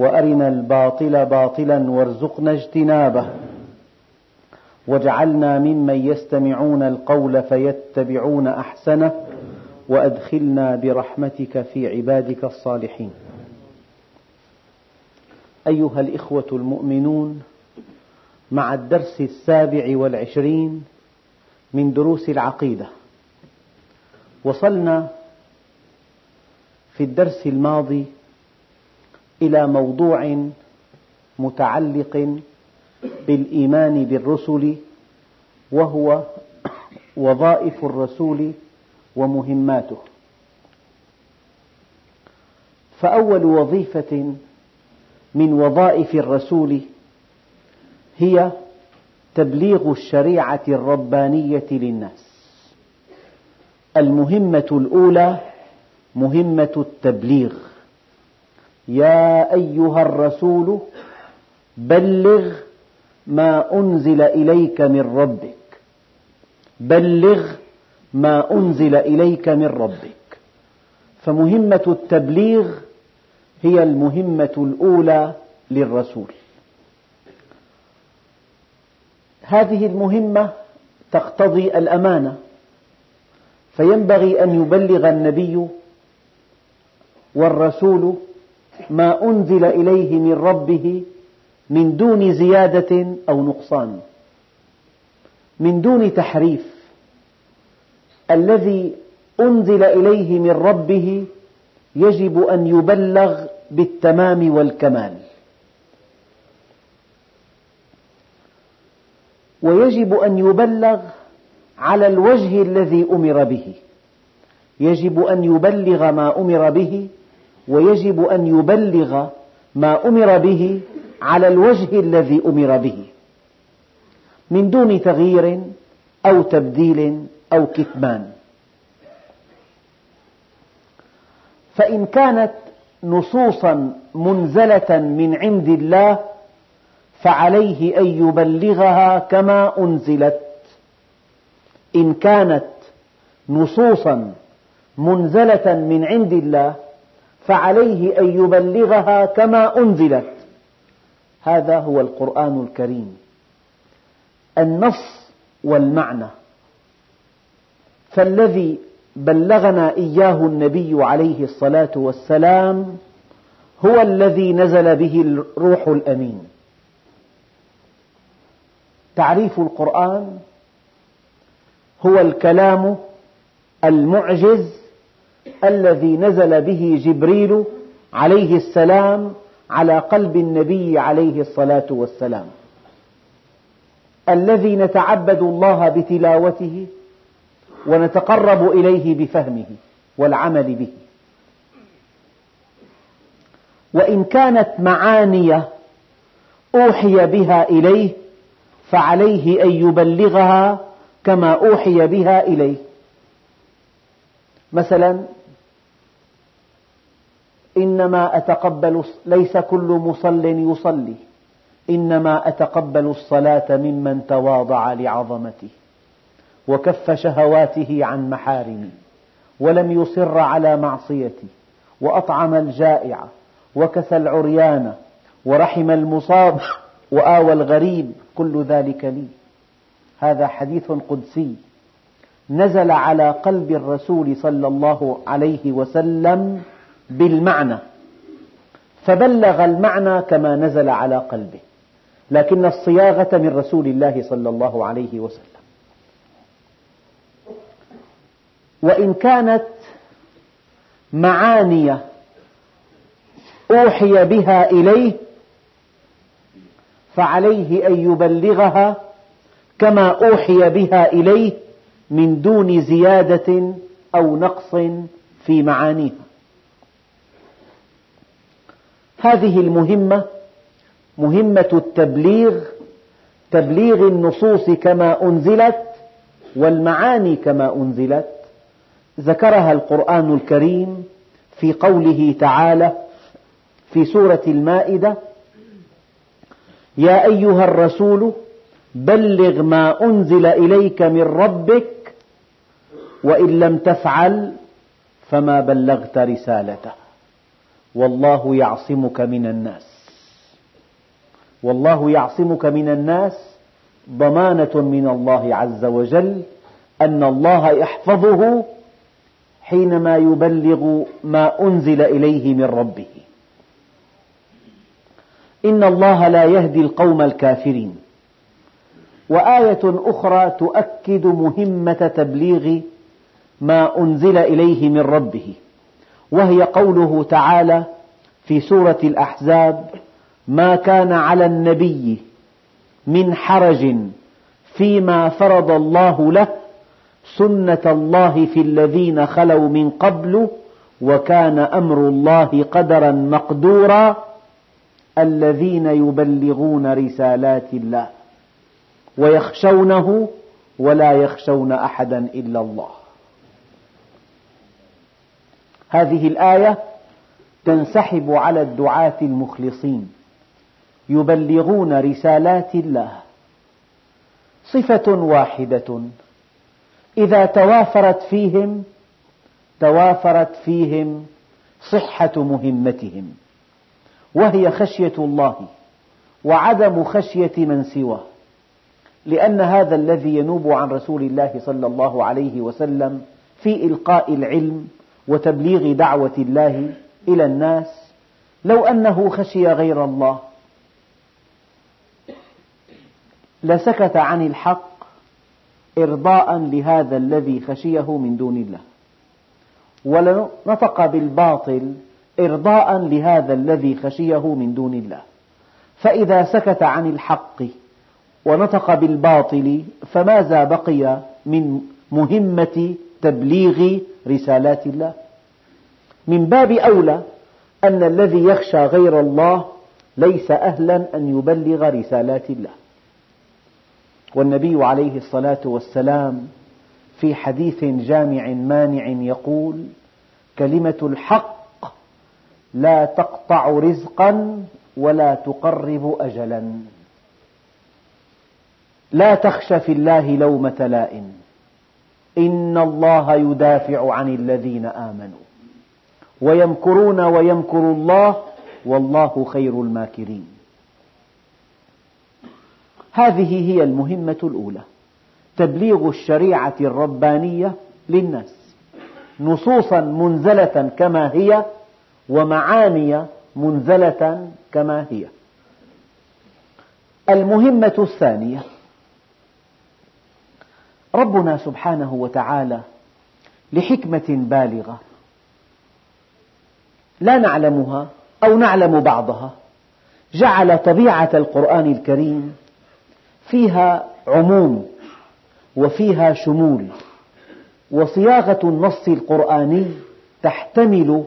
وأرنا الباطل باطلا وارزقنا اجتنابه. واجعلنا ممن يستمعون القول فيتبعون أحسنه وأدخلنا برحمتك في عبادك الصالحين. أيها الإخوة المؤمنون مع الدرس السابع والعشرين من دروس العقيدة وصلنا في الدرس الماضي إلى موضوع متعلق بالإيمان بالرسل وهو وظائف الرسول ومهماته. فأول وظيفة من وظائف الرسول هي تبليغ الشريعة الربانية للناس. المهمة الأولى مهمة التبليغ. يا أيها الرسول بلغ ما أنزل إليك من ربك. بلغ ما أنزل إليك من ربك. فمهمة التبليغ هي المهمة الأولى للرسول. هذه المهمة تقتضي الأمانة فينبغي أن يبلغ النبي والرسول ما أنزل إليه من ربه من دون زيادة أو نقصان. من دون تحريف. الذي أنزل إليه من ربه يجب أن يبلغ بالتمام والكمال. ويجب أن يبلغ على الوجه الذي أمر به. يجب أن يبلغ ما أمر به ويجب أن يبلغ ما أمر به على الوجه الذي أمر به. من دون تغيير أو تبديل أو كتمان. فإن كانت نصوصا منزلة من عند الله فعليه أن يبلغها كما أنزلت. إن كانت نصوصا منزلة من عند الله فعليه أن يبلغها كما أنزلت. هذا هو القرآن الكريم. النص والمعنى. فالذي بلغنا إياه النبي عليه الصلاة والسلام هو الذي نزل به الروح الأمين. تعريف القرآن هو الكلام المعجز الذي نزل به جبريل عليه السلام على قلب النبي عليه الصلاة والسلام. الذي نتعبد الله بتلاوته ونتقرب إليه بفهمه والعمل به. وإن كانت معاني أوحي بها إليه فعليه أن يبلغها كما أوحي بها إليه. مثلا إنما أتقبل ليس كل مصل يصلي إنما أتقبل الصلاة ممن تواضع لعظمته وكف شهواته عن محارمي ولم يصر على معصيتي وأطعم الجائع وكسى العريان ورحم المصاب وآوى الغريب كل ذلك لي. هذا حديث قدسي. نزل على قلب الرسول صلى الله عليه وسلم بالمعنى. فبلغ المعنى كما نزل على قلبه. لكن الصياغة من رسول الله صلى الله عليه وسلم. وإن كانت معاني أوحي بها إليه فعليه أن يبلغها كما أوحي بها إليه. من دون زيادة أو نقص في معانيها. هذه المهمة مهمة التبليغ تبليغ النصوص كما أنزلت والمعاني كما أنزلت. ذكرها القرآن الكريم في قوله تعالى في سورة المائدة يا أيها الرسول بلغ ما أنزل إليك من ربك وإن لم تفعل فما بلغت رسالته. والله يعصمك من الناس. والله يعصمك من الناس ضمانة من الله عز وجل أن الله يحفظه حينما يبلغ ما أنزل إليه من ربه. إن الله لا يهدي القوم الكافرين. وآية أخرى تؤكد مهمة تبليغ ما أنزل إليه من ربه وهي قوله تعالى في سورة الأحزاب ما كان على النبي من حرج فيما فرض الله له سنة الله في الذين خلوا من قبل وكان أمر الله قدرا مقدورا الذين يبلغون رسالات الله ويخشونه ولا يخشون أحدا إلا الله. هذه الآية تنسحب على الدعاة المخلصين يبلغون رسالات الله. صفة واحدة إذا توافرت فيهم توافرت فيهم صحة مهمتهم وهي خشية الله وعدم خشية من سواه. لأن هذا الذي ينوب عن رسول الله صلى الله عليه وسلم في إلقاء العلم وتبليغ دعوة الله إلى الناس لو أنه خشي غير الله لسكت عن الحق إرضاء لهذا الذي خشيه من دون الله. ولنطق بالباطل إرضاء لهذا الذي خشيه من دون الله. فإذا سكت عن الحق ونطق بالباطل فماذا بقي من مهمة تبليغ رسالات الله. من باب أولى أن الذي يخشى غير الله ليس أهلا أن يبلغ رسالات الله. والنبي عليه الصلاة والسلام في حديث جامع مانع يقول كلمة الحق لا تقطع رزقا ولا تقرب أجلا. لا تخش في الله لومة لائم. إن الله يدافع عن الذين آمنوا. ويمكرون ويمكر الله والله خير الماكرين. هذه هي المهمة الأولى تبليغ الشريعة الربانية للناس. نصوصا منزلة كما هي ومعاني منزلة كما هي. المهمة الثانية ربنا سبحانه وتعالى لحكمة بالغة لا نعلمها أو نعلم بعضها. جعل طبيعة القرآن الكريم فيها عموم وفيها شمول وصياغة النص القرآني تحتمل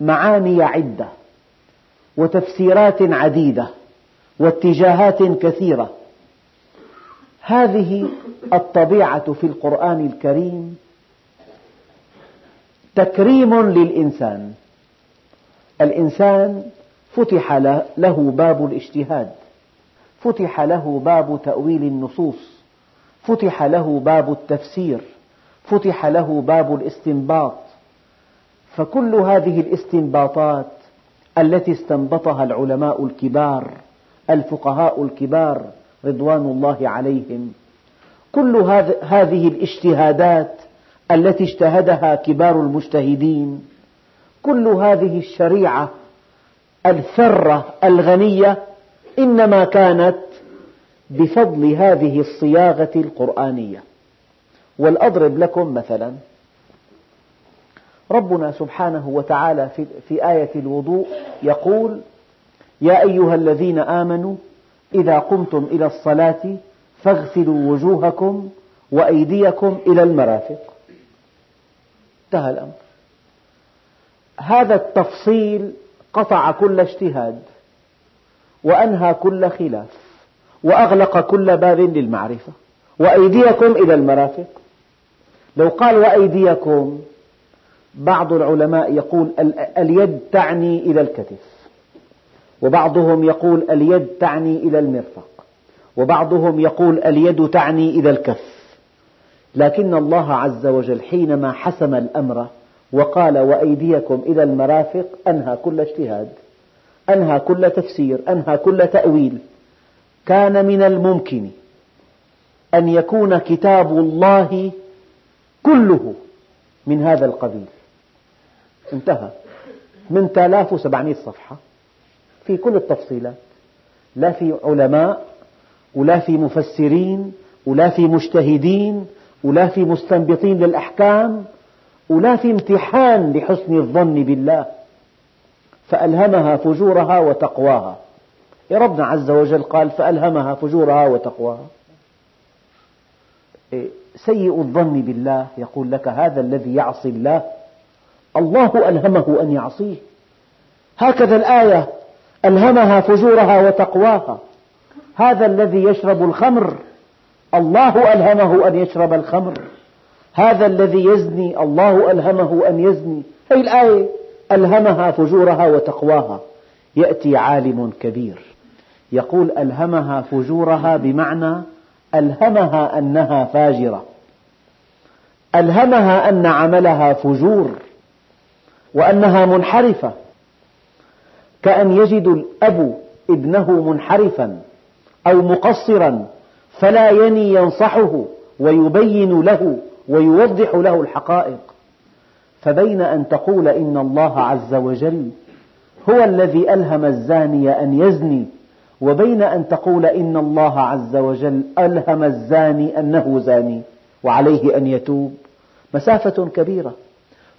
معاني عدة وتفسيرات عديدة واتجاهات كثيرة. هذه الطبيعة في القرآن الكريم تكريم للإنسان. الإنسان فتح له باب الاجتهاد فتح له باب تأويل النصوص فتح له باب التفسير فتح له باب الاستنباط. فكل هذه الاستنباطات التي استنبطها العلماء الكبار الفقهاء الكبار رضوان الله عليهم. كل هذه الاجتهادات التي اجتهدها كبار المجتهدين كل هذه الشريعة الثرة الغنية إنما كانت بفضل هذه الصياغة القرآنية. ولأضرب لكم مثلا ربنا سبحانه وتعالى في آية الوضوء يقول يا أيها الذين آمنوا إذا قمتم إلى الصلاة فاغسلوا وجوهكم وأيديكم إلى المرافق. انتهى الأمر. هذا التفصيل قطع كل اجتهاد وأنهى كل خلاف وأغلق كل باب للمعرفة وأيديكم إلى المرافق. لو قال وأيديكم بعض العلماء يقول اليد تعني إلى الكتف. وبعضهم يقول اليد تعني إلى المرفق. وبعضهم يقول اليد تعني إلى الكف. لكن الله عز وجل حينما حسم الأمر وقال وأيديكم إلى المرافق أنهى كل اجتهاد أنهى كل تفسير أنهى كل تأويل. كان من الممكن أن يكون كتاب الله كله من هذا القبيل. انتهى. من 3700 صفحة. في كل التفصيلات. لا في علماء ولا في مفسرين ولا في مجتهدين ولا في مستنبطين للأحكام ولا في امتحان لحسن الظن بالله. فألهمها فجورها وتقواها. يا ربنا عز وجل قال فألهمها فجورها وتقواها. إيه، سيء الظن بالله يقول لك هذا الذي يعصي الله. الله ألهمه أن يعصيه. هكذا الآية ألهمها فجورها وتقواها. هذا الذي يشرب الخمر الله ألهمه أن يشرب الخمر. هذا الذي يزني الله ألهمه أن يزني. هذه الآية؟ ألهمها فجورها وتقواها. يأتي عالم كبير. يقول ألهمها فجورها بمعنى ألهمها أنها فاجرة. ألهمها أن عملها فجور وأنها منحرفة. كأن يجد الأب ابنه منحرفا أو مقصرا فلا يني ينصحه ويبين له ويوضح له الحقائق. فبين أن تقول إن الله عز وجل هو الذي ألهم الزاني أن يزني وبين أن تقول إن الله عز وجل ألهم الزاني أنه زاني وعليه أن يتوب مسافة كبيرة.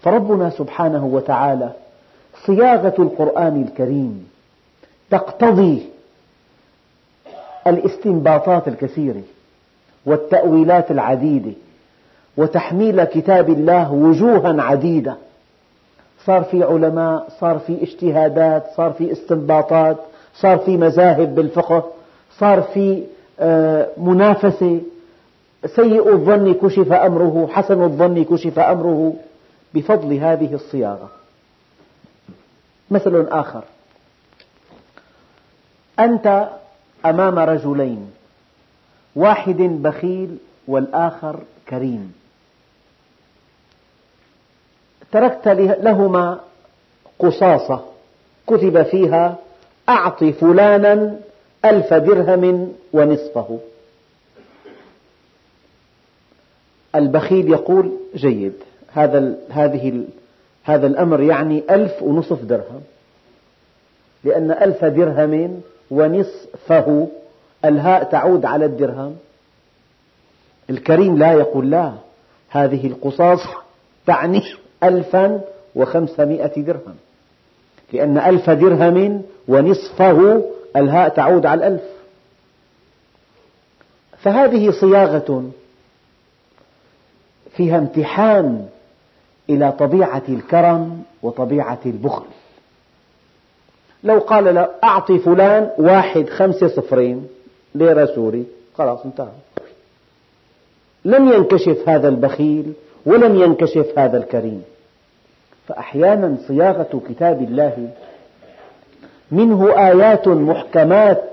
فربنا سبحانه وتعالى صياغة القرآن الكريم تقتضي الاستنباطات الكثيرة والتأويلات العديدة وتحميل كتاب الله وجوها عديدة. صار في علماء صار في اجتهادات صار في استنباطات صار في مذاهب بالفقه صار في آه، منافسة. سيء الظن كشف أمره حسن الظن كشف أمره بفضل هذه الصياغة. مثل آخر. أنت أمام رجلين واحد بخيل والآخر كريم. تركت لهما قصاصة كتب فيها أعط فلانا ألف درهم ونصفه. البخيل يقول جيد هذا هذه هذا الأمر يعني ألف ونصف درهم. لأن ألف درهم ونصفه الهاء تعود على الدرهم. الكريم لا يقول لا. هذه القصاص تعني ألفا وخمسمائة درهم. لأن ألف درهم ونصفه الهاء تعود على الألف. فهذه صياغة فيها امتحان إلى طبيعة الكرم وطبيعة البخل. لو قال له أعطي فلان واحد خمسة صفرين ليرة سوري خلاص انتهى. لم ينكشف هذا البخيل ولم ينكشف هذا الكريم. فأحيانا صياغة كتاب الله منه آيات محكمات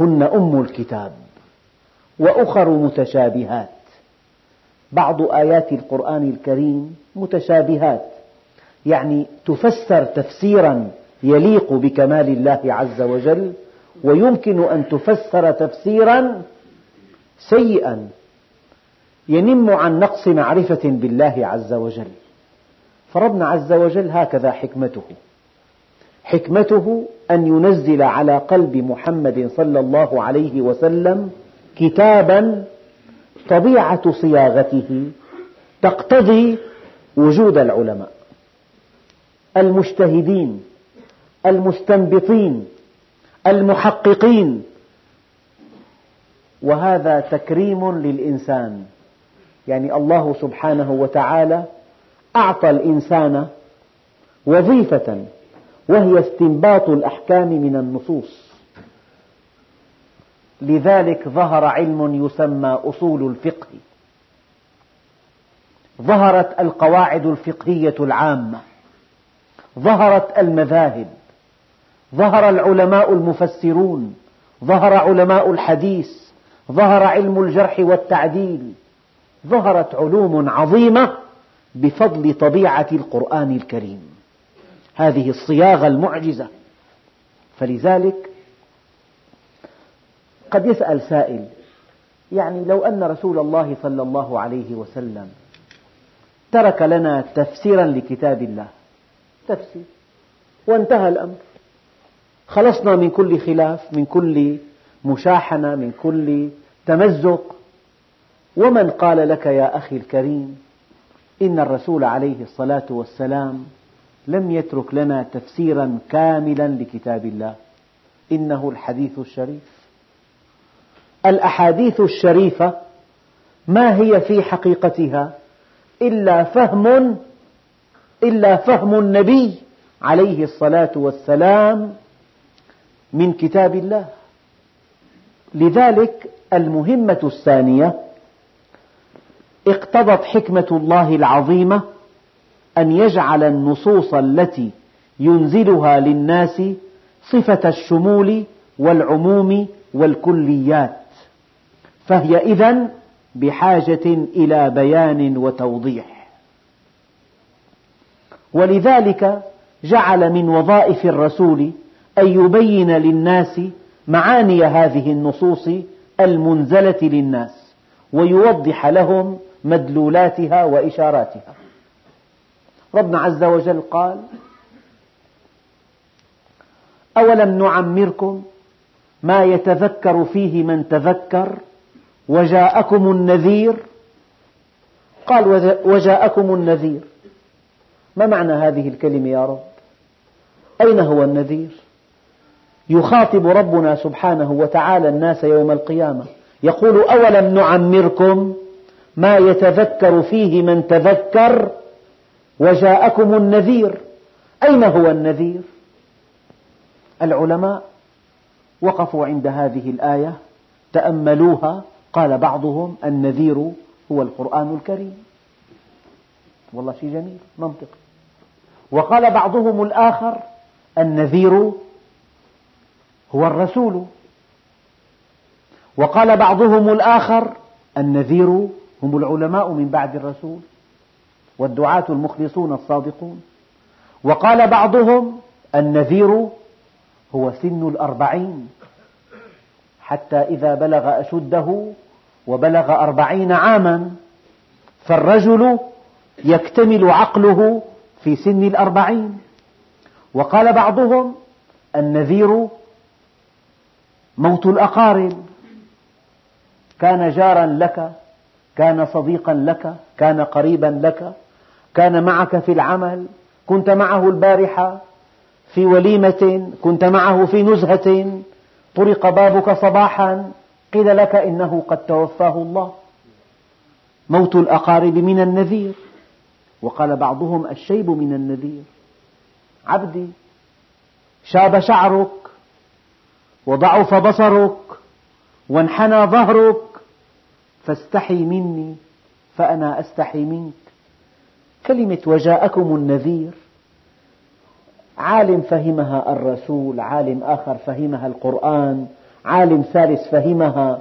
هن أم الكتاب وأخر متشابهات. بعض آيات القرآن الكريم متشابهات. يعني تفسر تفسيرا يليق بكمال الله عز وجل ويمكن أن تفسر تفسيرا سيئا. ينم عن نقص معرفة بالله عز وجل. فربنا عز وجل هكذا حكمته. حكمته أن ينزل على قلب محمد صلى الله عليه وسلم كتابا طبيعة صياغته تقتضي وجود العلماء. المجتهدين المستنبطين المحققين. وهذا تكريم للإنسان. يعني الله سبحانه وتعالى أعطى الإنسان وظيفة وهي استنباط الأحكام من النصوص. لذلك ظهر علم يسمى أصول الفقه. ظهرت القواعد الفقهية العامة. ظهرت المذاهب. ظهر العلماء المفسرون. ظهر علماء الحديث. ظهر علم الجرح والتعديل. ظهرت علوم عظيمة بفضل طبيعة القرآن الكريم. هذه الصياغة المعجزة. فلذلك قد يسأل سائل يعني لو أن رسول الله صلى الله عليه وسلم ترك لنا تفسيرا لكتاب الله تفسير وانتهى الأمر. خلصنا من كل خلاف من كل مشاحنة من كل تمزق. ومن قال لك يا أخي الكريم إن الرسول عليه الصلاة والسلام لم يترك لنا تفسيرا كاملا لكتاب الله إنه الحديث الشريف. الأحاديث الشريفة ما هي في حقيقتها إلا فهم إلا فهم النبي عليه الصلاة والسلام من كتاب الله. لذلك المهمة الثانية اقتضت حكمة الله العظيمة أن يجعل النصوص التي ينزلها للناس صفة الشمول والعموم والكليات. فهي إذن بحاجة إلى بيان وتوضيح. ولذلك جعل من وظائف الرسول أن يبين للناس معاني هذه النصوص المنزلة للناس ويوضح لهم مدلولاتها وإشاراتها. ربنا عز وجل قال أولم نعمركم ما يتذكر فيه من تذكر؟ وجاءكم النذير. قال وجاءكم النذير. ما معنى هذه الكلمة يا رب؟ أين هو النذير؟ يخاطب ربنا سبحانه وتعالى الناس يوم القيامة. يقول أولم نعمركم ما يتذكر فيه من تذكر؟ وجاءكم النذير. أين هو النذير؟ العلماء وقفوا عند هذه الآية تأملوها قال بعضهم النذير هو القرآن الكريم. والله شيء جميل منطقي وقال بعضهم الآخر النذير هو الرسول. وقال بعضهم الآخر النذير هم العلماء من بعد الرسول والدعاة المخلصون الصادقون. وقال بعضهم النذير هو سن الأربعين. حتى إذا بلغ أشده وبلغ أربعين عاما فالرجل يكتمل عقله في سن الأربعين. وقال بعضهم النذير موت الأقارب. كان جارا لك كان صديقا لك كان قريبا لك كان معك في العمل كنت معه البارحة في وليمة كنت معه في نزهة طرق بابك صباحا. قيل لك إنه قد توفاه الله. موت الأقارب من النذير. وقال بعضهم الشيب من النذير. عبدي شاب شعرك وضعف بصرك وانحنى ظهرك فاستحي مني فأنا أستحي منك. كلمة وجاءكم النذير. عالم فهمها الرسول عالم آخر فهمها القرآن عالم ثالث فهمها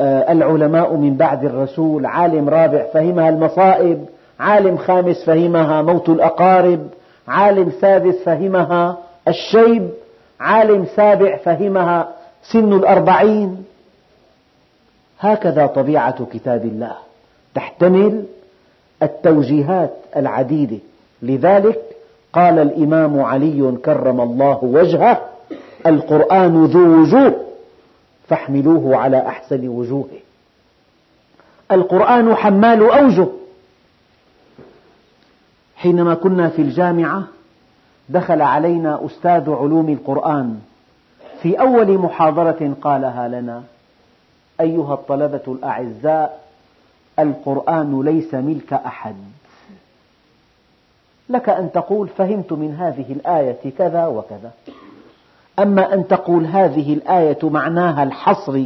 آه، العلماء من بعد الرسول عالم رابع فهمها المصائب عالم خامس فهمها موت الأقارب عالم سادس فهمها الشيب عالم سابع فهمها سن الأربعين. هكذا طبيعة كتاب الله. تحتمل التوجيهات العديدة. لذلك قال الإمام علي كرم الله وجهه القرآن ذو وجوه فاحملوه على أحسن وجوهه. القرآن حمال أوجه. حينما كنا في الجامعة دخل علينا أستاذ علوم القرآن. في أول محاضرة قالها لنا أيها الطلبة الأعزاء القرآن ليس ملك أحد. لك أن تقول فهمت من هذه الآية كذا وكذا. أما أن تقول هذه الآية معناها الحصر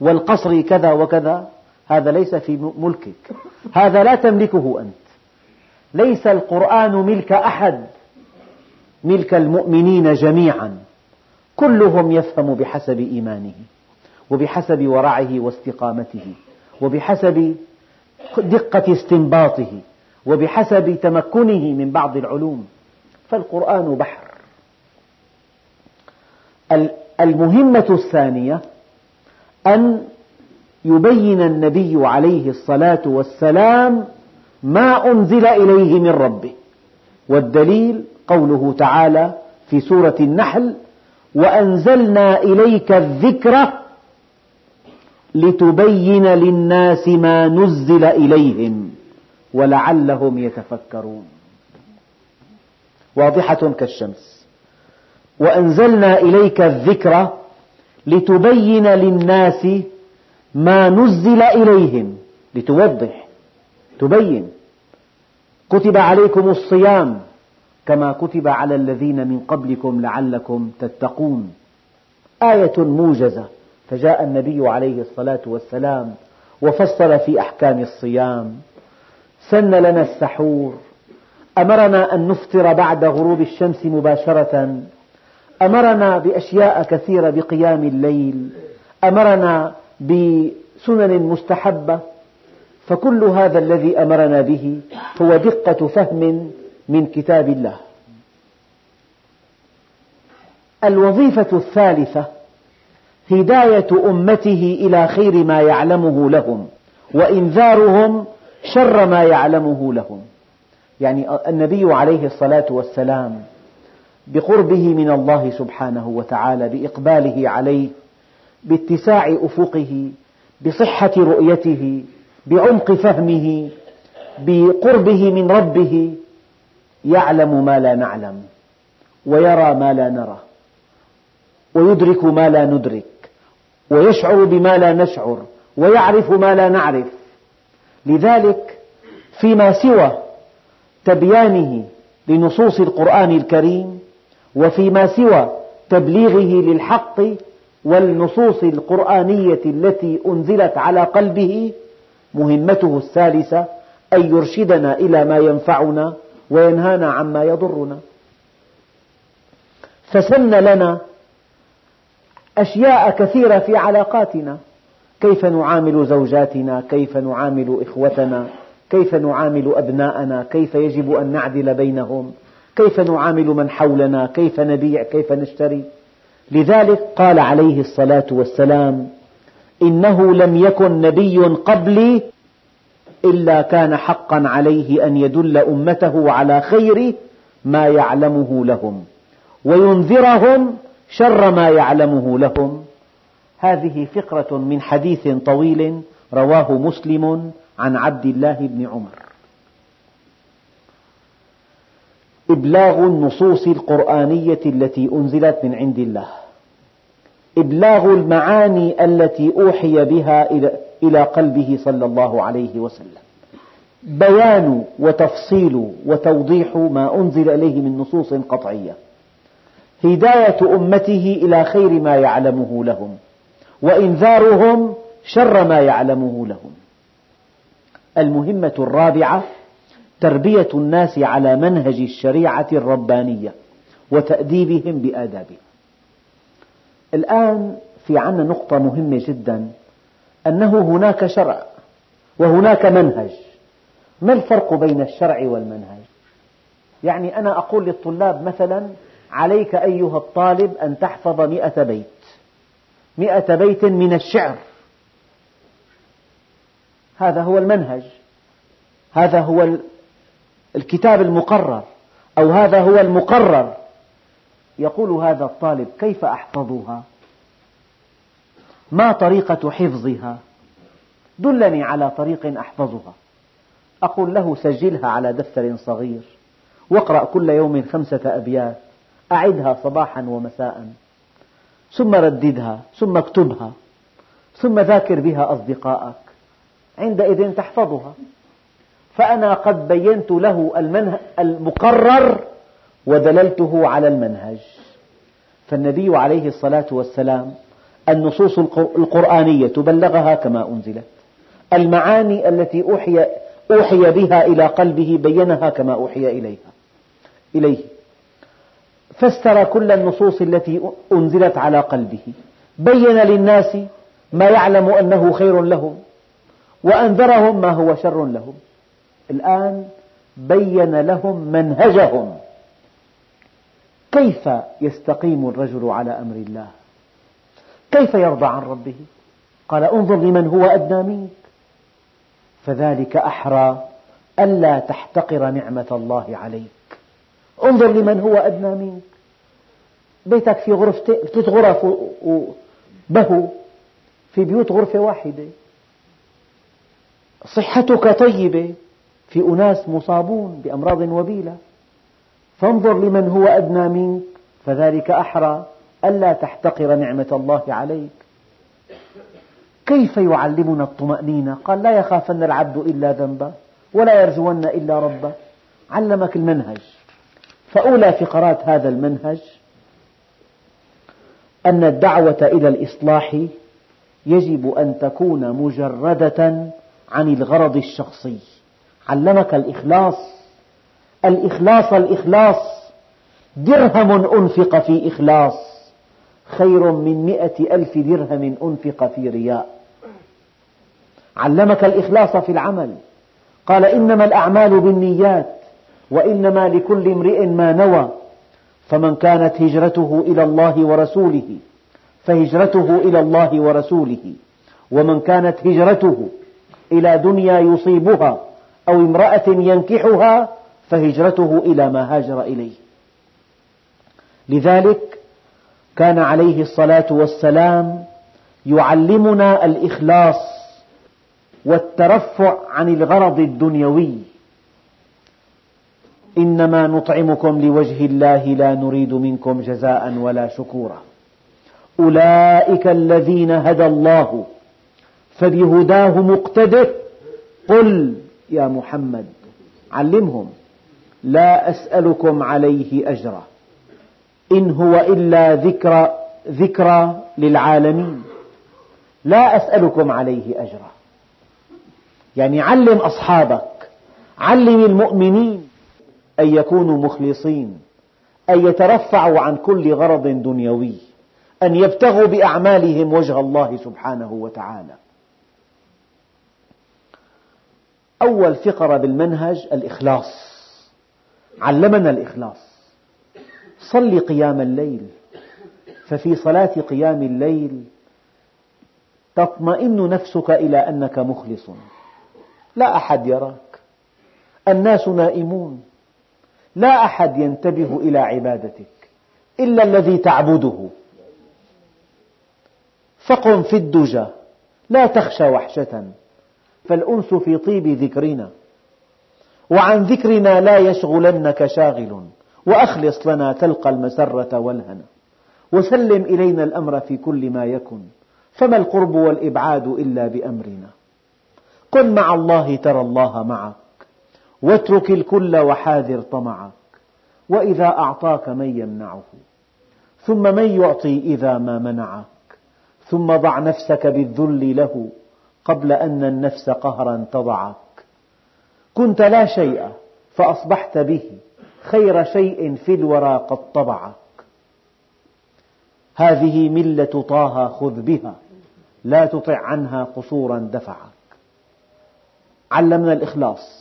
والقصر كذا وكذا هذا ليس في ملكك. هذا لا تملكه أنت. ليس القرآن ملك أحد ملك المؤمنين جميعا. كلهم يفهم بحسب إيمانه وبحسب ورعه واستقامته وبحسب دقة استنباطه. وبحسب تمكنه من بعض العلوم فالقرآن بحر. المهمة الثانية أن يبين النبي عليه الصلاة والسلام ما أنزل إليه من ربه والدليل قوله تعالى في سورة النحل وأنزلنا إليك الذكر لتبين للناس ما نزل إليهم. ولعلهم يتفكرون. واضحة كالشمس. وأنزلنا إليك الذكر لتبين للناس ما نزل إليهم. لتوضح. تبين. كتب عليكم الصيام كما كتب على الذين من قبلكم لعلكم تتقون. آية موجزة. فجاء النبي عليه الصلاة والسلام وفصل في أحكام الصيام. سن لنا السحور. أمرنا أن نفطر بعد غروب الشمس مباشرة. أمرنا بأشياء كثيرة بقيام الليل. أمرنا بسنن مستحبة. فكل هذا الذي أمرنا به هو دقة فهم من كتاب الله. الوظيفة الثالثة هداية أمته إلى خير ما يعلمه لهم وإنذارهم شر ما يعلمه لهم. يعني النبي عليه الصلاة والسلام بقربه من الله سبحانه وتعالى بإقباله عليه باتساع أفقه بصحة رؤيته بعمق فهمه بقربه من ربه يعلم ما لا نعلم ويرى ما لا نرى ويدرك ما لا ندرك ويشعر بما لا نشعر ويعرف ما لا نعرف لذلك فيما سوى تبيانه لنصوص القرآن الكريم وفيما سوى تبليغه للحق والنصوص القرآنية التي أنزلت على قلبه مهمته الثالثة أن يرشدنا إلى ما ينفعنا وينهانا عما يضرنا. فسن لنا أشياء كثيرة في علاقاتنا. كيف نعامل زوجاتنا؟ كيف نعامل إخوتنا؟ كيف نعامل أبناءنا؟ كيف يجب أن نعدل بينهم؟ كيف نعامل من حولنا؟ كيف نبيع؟ كيف نشتري؟ لذلك قال عليه الصلاة والسلام إنه لم يكن نبي قبلي إلا كان حقا عليه أن يدل أمته على خير ما يعلمه لهم وينذرهم شر ما يعلمه لهم. هذه فقرة من حديث طويل رواه مسلم عن عبد الله بن عمر. إبلاغ النصوص القرآنية التي أنزلت من عند الله. إبلاغ المعاني التي أوحي بها إلى قلبه صلى الله عليه وسلم. بيان وتفصيل وتوضيح ما أنزل إليه من نصوص قطعية. هداية أمته إلى خير ما يعلمه لهم. وإنذارهم شر ما يعلمه لهم. المهمة الرابعة تربية الناس على منهج الشريعة الربانية وتأديبهم بآدابها. الآن في عنا نقطة مهمة جدا أنه هناك شرع وهناك منهج. ما الفرق بين الشرع والمنهج؟ يعني أنا أقول للطلاب مثلا عليك أيها الطالب أن تحفظ مئة بيت. مئة بيت من الشعر. هذا هو المنهج. هذا هو الكتاب المقرر أو هذا هو المقرر. يقول هذا الطالب كيف أحفظها؟ ما طريقة حفظها؟ دلني على طريق أحفظها. أقول له سجلها على دفتر صغير واقرأ كل يوم خمسة أبيات أعدها صباحا ومساء. ثم رددها ثم اكتبها ثم ذاكر بها أصدقائك. عندئذ تحفظها. فأنا قد بينت له المقرر ودللته على المنهج. فالنبي عليه الصلاة والسلام النصوص القرآنية بلغها كما أنزلت. المعاني التي أوحي, أوحي بها إلى قلبه بينها كما أوحي إليها. إليه. فسر كل النصوص التي أنزلت على قلبه. بين للناس ما يعلم أنه خير لهم وأنذرهم ما هو شر لهم. الآن بين لهم منهجهم. كيف يستقيم الرجل على أمر الله؟ كيف يرضى عن ربه؟ قال انظر لمن هو أدنى منك. فذلك أحرى ألا تحتقر نعمة الله عليك. انظر لمن هو أدنى منك. بيتك في غرفتين ثلاث غرف وبهو في بيوت غرفة واحدة. صحتك طيبة. في أناس مصابون بأمراض وبيلة. فانظر لمن هو أدنى منك. فذلك أحرى. ألا تحتقر نعمة الله عليك. كيف يعلمنا الطمأنينة؟ قال لا يخافن العبد إلا ذنبا ولا يرجون إلا ربه. علمك المنهج. فأولى فقرات هذا المنهج. أن الدعوة إلى الإصلاح يجب أن تكون مجردة عن الغرض الشخصي. علمك الإخلاص. الإخلاص الإخلاص. درهم أنفق في إخلاص. خير من مئة ألف درهم أنفق في رياء. علمك الإخلاص في العمل. قال إنما الأعمال بالنيات وإنما لكل امرئ ما نوى. فمن كانت هجرته إلى الله ورسوله فهجرته إلى الله ورسوله. ومن كانت هجرته إلى دنيا يصيبها أو امرأة ينكحها فهجرته إلى ما هاجر إليه. لذلك كان عليه الصلاة والسلام يعلمنا الإخلاص والترفع عن الغرض الدنيوي. إنما نطعمكم لوجه الله لا نريد منكم جزاء ولا شكورا. أولئك الذين هدى الله فبهداه مقتده. قل يا محمد علمهم لا أسألكم عليه أجرا. إن هو إلا ذكرى ذكرى للعالمين لا أسألكم عليه أجرا. يعني علم أصحابك علم المؤمنين أن يكونوا مخلصين أن يترفعوا عن كل غرض دنيوي أن يبتغوا بأعمالهم وجه الله سبحانه وتعالى. أول فقرة بالمنهج الإخلاص. علمنا الإخلاص. صل قيام الليل. ففي صلاة قيام الليل تطمئن نفسك إلى أنك مخلص. لا أحد يراك. الناس نائمون. لا أحد ينتبه إلى عبادتك إلا الذي تعبده. فقم في الدجى لا تخشى وحشة فالأنس في طيب ذكرنا وعن ذكرنا لا يشغلنك شاغل وأخلص لنا تلقى المسرة والهنا. وسلم إلينا الأمر في كل ما يكن فما القرب والإبعاد إلا بأمرنا. كن مع الله ترى الله معك واترك الكل وحاذر طمعك وإذا أعطاك من يمنعه ثم من يعطي إذا ما منعك ثم ضع نفسك بالذل له قبل أن النفس قهرا تضعك. كنت لا شيء فأصبحت به خير شيء في الورى قد طبعك. هذه ملة طه خذ بها لا تطع عنها قصورا دفعك. علمنا الإخلاص.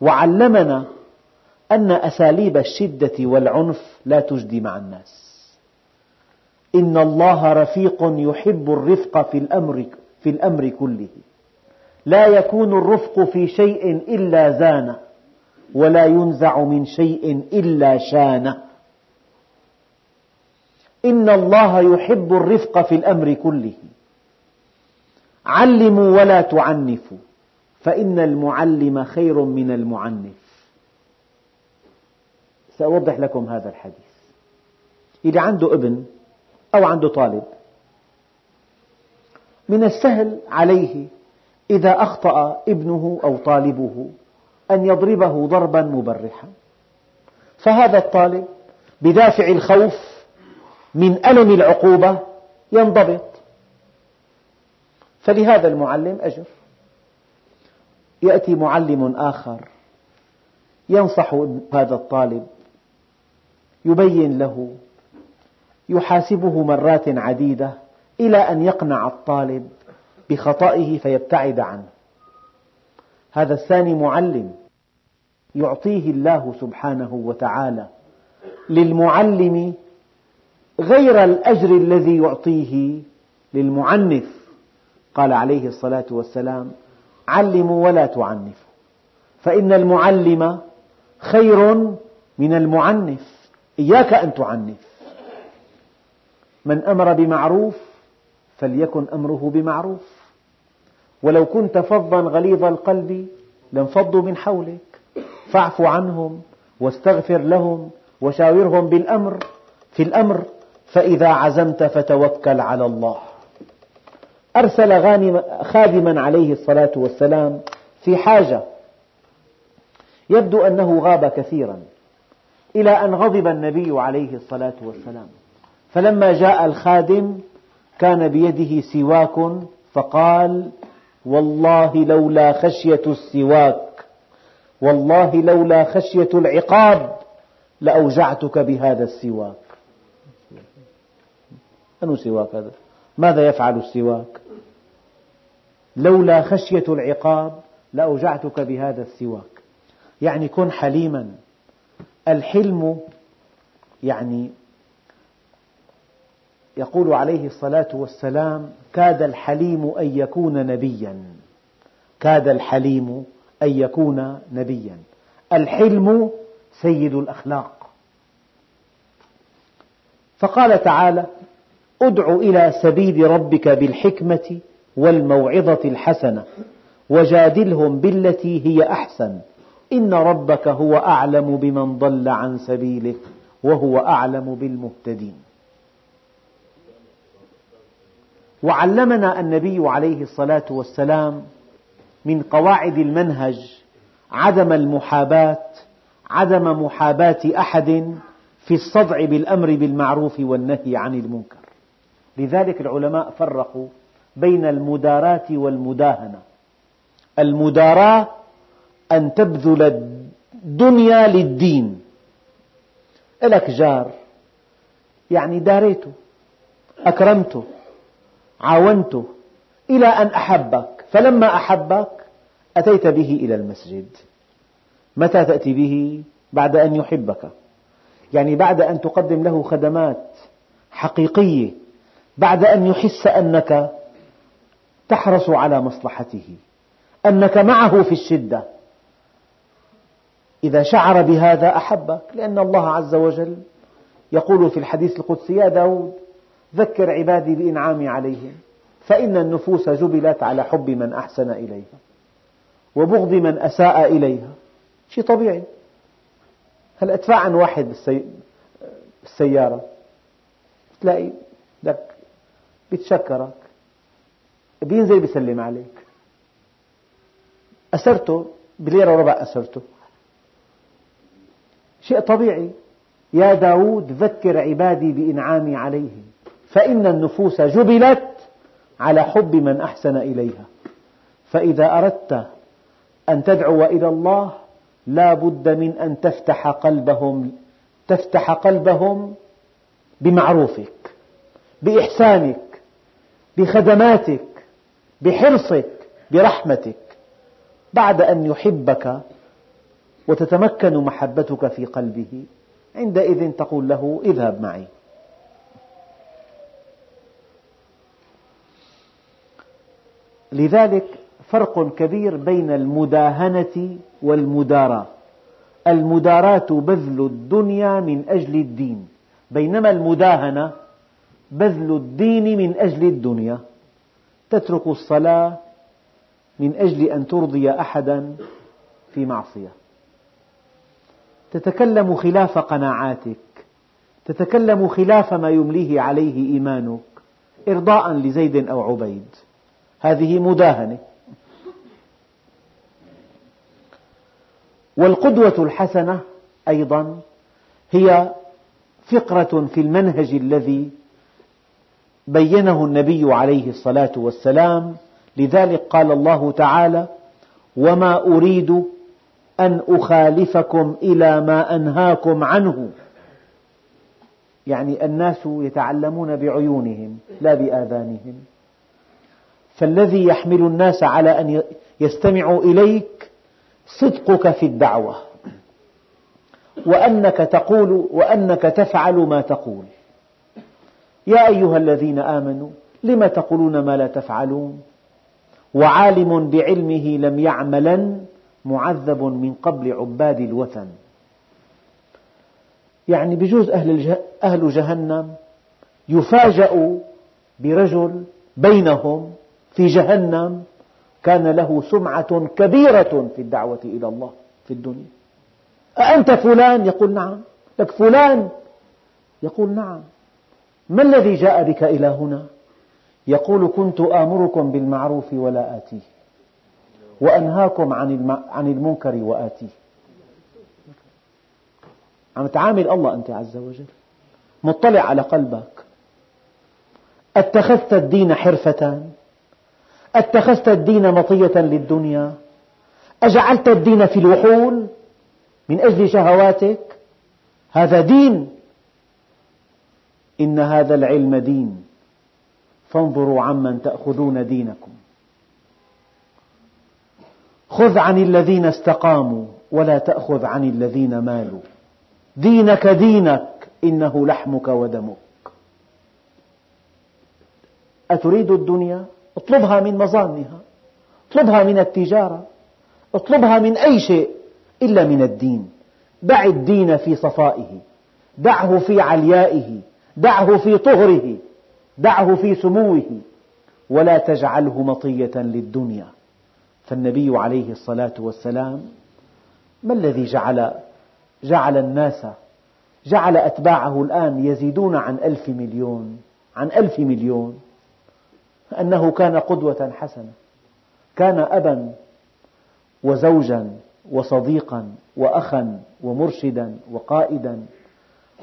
وعلمنا أن أساليب الشدة والعنف لا تجدي مع الناس. إن الله رفيق يحب الرفق في الأمر في الأمر كله. لا يكون الرفق في شيء إلا زانه ولا ينزع من شيء إلا شانه. إن الله يحب الرفق في الأمر كله. علموا ولا تعنفوا. فإن المعلم خير من المعنف. سأوضح لكم هذا الحديث. إذا عنده ابن أو عنده طالب من السهل عليه إذا أخطأ ابنه أو طالبه أن يضربه ضربا مبرحا. فهذا الطالب بدافع الخوف من ألم العقوبة ينضبط. فلهذا المعلم أجر. يأتي معلم آخر ينصح هذا الطالب يبين له يحاسبه مرات عديدة إلى أن يقنع الطالب بخطئه فيبتعد عنه. هذا الثاني معلم يعطيه الله سبحانه وتعالى للمعلم غير الأجر الذي يعطيه للمعنف. قال عليه الصلاة والسلام علموا ولا تعنفوا. فإن المعلم خير من المعنف. إياك أن تعنف. من أمر بمعروف فليكن أمره بمعروف. ولو كنت فظا غليظ القلب لانفضوا من حولك. فاعف عنهم واستغفر لهم وشاورهم بالأمر. في الأمر فإذا عزمت فتوكل على الله. أرسل خادما عليه الصلاة والسلام في حاجة. يبدو أنه غاب كثيرا إلى أن غضب النبي عليه الصلاة والسلام. فلما جاء الخادم كان بيده سواك فقال والله لولا خشية السواك والله لولا خشية العقاب لأوجعتك بهذا السواك. أنو سواك هذا؟ ماذا يفعل السواك؟ لولا خشية العقاب لأوجعتك بهذا السواك. يعني كن حليما. الحلم يعني يقول عليه الصلاة والسلام كاد الحليم أن يكون نبيا. كاد الحليم أن يكون نبيا. الحلم سيد الأخلاق. فقال تعالى أدع إلى سبيل ربك بالحكمة والموعظة الحسنة وجادلهم بالتي هي أحسن. إن ربك هو أعلم بمن ضل عن سبيله وهو أعلم بالمهتدين. وعلمنا النبي عليه الصلاة والسلام من قواعد المنهج عدم المحاباة عدم محاباة أحد في الصدع بالأمر بالمعروف والنهي عن المنكر. لذلك العلماء فرقوا بين المداراة والمداهنة. المداراة أن تبذل الدنيا للدين. لك جار يعني داريته أكرمته عاونته إلى أن أحبك. فلما أحبك أتيت به إلى المسجد. متى تأتي به؟ بعد أن يحبك. يعني بعد أن تقدم له خدمات حقيقية. بعد أن يحس أنك تحرص على مصلحته أنك معه في الشدة. إذا شعر بهذا أحبك لأن الله عز وجل يقول في الحديث القدسي يا داود ذكر عبادي بإنعامي عليهم فإن النفوس جبلت على حب من أحسن إليها وبغض من أساء إليها. شيء طبيعي. هل أدفع عن واحد بالسيارة؟ تلاقي بيتشكرك بينزل بيسلم عليك. أسرته بليرة وربع أسرته. شيء طبيعي. يا داود ذكر عبادي بإنعامي عليهم. فإن النفوس جبلت على حب من أحسن إليها. فإذا أردت أن تدعو إلى الله لا بد من أن تفتح قلبهم تفتح قلبهم بمعروفك بإحسانك. بخدماتك بحرصك برحمتك بعد أن يحبك وتتمكن محبتك في قلبه عندئذ تقول له اذهب معي. لذلك فرق كبير بين المداهنة والمداراة. المداراة بذل الدنيا من أجل الدين بينما المداهنة بذل الدين من أجل الدنيا. تترك الصلاة من أجل أن ترضي أحدا في معصية. تتكلم خلاف قناعاتك. تتكلم خلاف ما يمليه عليه إيمانك. إرضاء لزيد أو عبيد. هذه مداهنة. والقدوة الحسنة أيضا هي فقرة في المنهج الذي بينه النبي عليه الصلاة والسلام. لذلك قال الله تعالى وما أريد أن أخالفكم إلى ما أنهاكم عنه. يعني الناس يتعلمون بعيونهم لا بآذانهم. فالذي يحمل الناس على أن يستمعوا إليك صدقك في الدعوة وأنك تقول وأنك تفعل ما تقول. يا أيها الذين آمنوا لم تقولون ما لا تفعلون؟ وعالم بعلمه لم يعملا معذب من قبل عباد الوثن. يعني بجوز أهل, أهل جهنم يفاجأ برجل بينهم في جهنم كان له سمعة كبيرة في الدعوة إلى الله في الدنيا. أأنت فلان؟ يقول نعم. لك فلان؟ يقول نعم. ما الذي جاء بك إلى هنا؟ يقول كنت آمركم بالمعروف ولا آتيه وأنهاكم عن المنكر وآتيه. عم تعامل الله أنت عز وجل. مطلع على قلبك. أتخذت الدين حرفة أتخذت الدين مطية للدنيا؟ أجعلت الدين في الوحول؟ من أجل شهواتك؟ هذا دين إن هذا العلم دين. فانظروا عمن تأخذون دينكم. خذ عن الذين استقاموا ولا تأخذ عن الذين مالوا. دينك دينك إنه لحمك ودمك. أتريد الدنيا؟ اطلبها من مظانها. اطلبها من التجارة. اطلبها من أي شيء إلا من الدين. دع الدين في صفائه. دعه في عليائه. دعه في طهره دعه في سموه ولا تجعله مطية للدنيا. فالنبي عليه الصلاة والسلام ما الذي جعل؟ جعل الناس جعل أتباعه الآن يزيدون عن ألف مليون عن ألف مليون. أنه كان قدوة حسنة كان أبا وزوجا وصديقا وأخا ومرشدا وقائدا.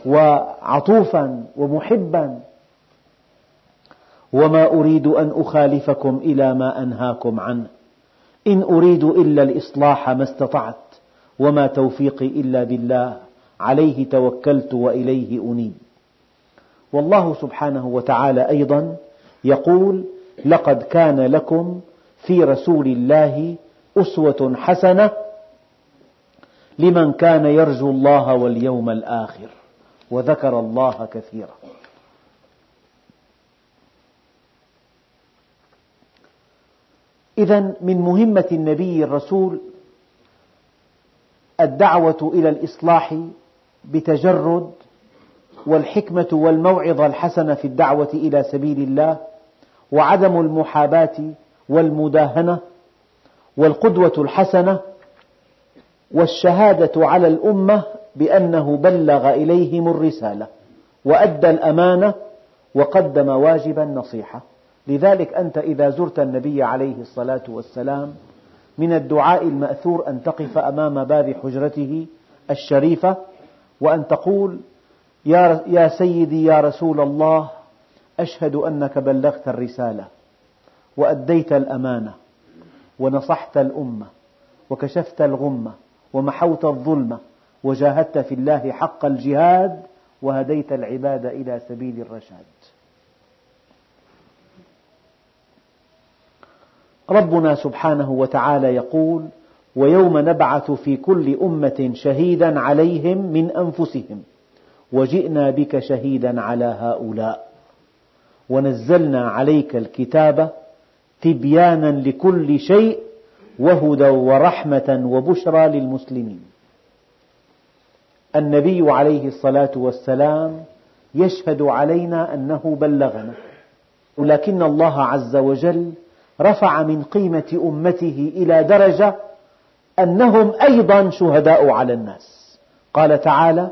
وعطوفا ومحبا. وما أريد أن أخالفكم إلى ما أنهاكم عنه. إن أريد إلا الإصلاح ما استطعت وما توفيقي إلا بالله. عليه توكلت وإليه أنيب. والله سبحانه وتعالى أيضا يقول لقد كان لكم في رسول الله أسوة حسنة لمن كان يرجو الله واليوم الآخر. وذكر الله كثيرا. إذا من مهمة النبي الرسول الدعوة إلى الإصلاح بتجرد والحكمة والموعظة الحسنة في الدعوة إلى سبيل الله وعدم المحاباة والمداهنة والقدوة الحسنة والشهادة على الأمة بأنه بلغ إليهم الرسالة وأدى الأمانة وقدم واجب النصيحة. لذلك أنت إذا زرت النبي عليه الصلاة والسلام من الدعاء المأثور أن تقف أمام باب حجرته الشريفة وأن تقول يا سيدي يا رسول الله أشهد أنك بلغت الرسالة وأديت الأمانة ونصحت الأمة وكشفت الغمة ومحوت الظلمة وجاهدت في الله حق الجهاد وهديت العباد إلى سبيل الرشاد. ربنا سبحانه وتعالى يقول ويوم نبعث في كل أمة شهيدا عليهم من أنفسهم وجئنا بك شهيدا على هؤلاء ونزلنا عليك الكتاب تبيانا لكل شيء وهدى ورحمة وبشرى للمسلمين. النبي عليه الصلاة والسلام يشهد علينا أنه بلغنا. ولكن الله عز وجل رفع من قيمة أمته إلى درجة أنهم أيضا شهداء على الناس. قال تعالى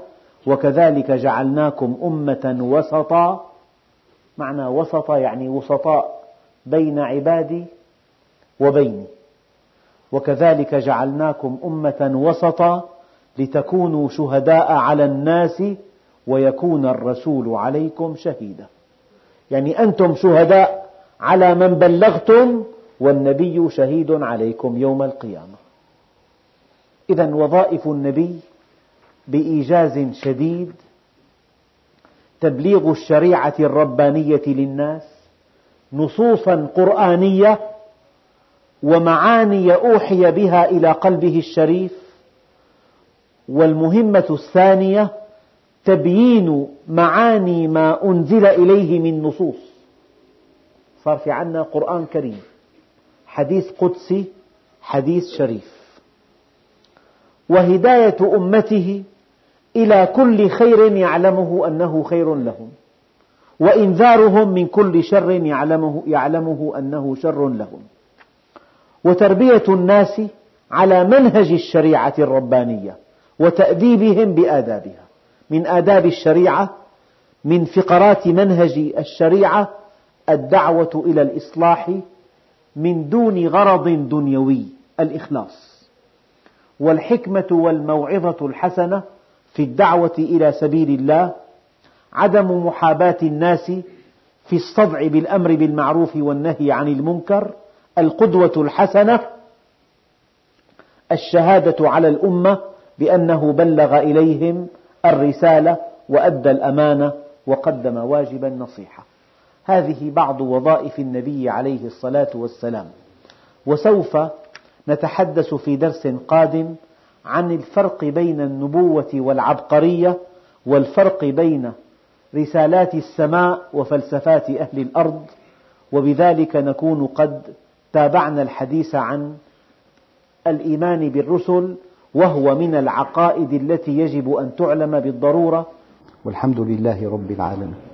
وكذلك جعلناكم أمة وسطا. معنى وسطا يعني وسطاء بين عبادي وبيني. وكذلك جعلناكم أمة وسطا. لتكونوا شهداء على الناس ويكون الرسول عليكم شهيدا. يعني أنتم شهداء على من بلغتم والنبي شهيد عليكم يوم القيامة. إذا وظائف النبي بإيجاز شديد تبليغ الشريعة الربانية للناس نصوصا قرآنية ومعاني أوحي بها إلى قلبه الشريف والمهمة الثانية تبيين معاني ما أنزل إليه من نصوص. صار في عنا قرآن كريم حديث قدسي حديث شريف. وهداية أمته إلى كل خير يعلمه أنه خير لهم وإنذارهم من كل شر يعلمه, يعلمه أنه شر لهم. وتربية الناس على منهج الشريعة الربانية. وتأديبهم بآدابها. من آداب الشريعة من فقرات منهج الشريعة الدعوة إلى الإصلاح من دون غرض دنيوي الإخلاص. والحكمة والموعظة الحسنة في الدعوة إلى سبيل الله عدم محاباة الناس في الصدع بالأمر بالمعروف والنهي عن المنكر القدوة الحسنة الشهادة على الأمة بأنه بلغ إليهم الرسالة وأدى الأمانة وقدم واجب النصيحة هذه بعض وظائف النبي عليه الصلاة والسلام. وسوف نتحدث في درس قادم عن الفرق بين النبوة والعبقرية والفرق بين رسالات السماء وفلسفات أهل الأرض وبذلك نكون قد تابعنا الحديث عن الإيمان بالرسل وهو من العقائد التي يجب أن تعلم بالضرورة. والحمد لله رب العالمين.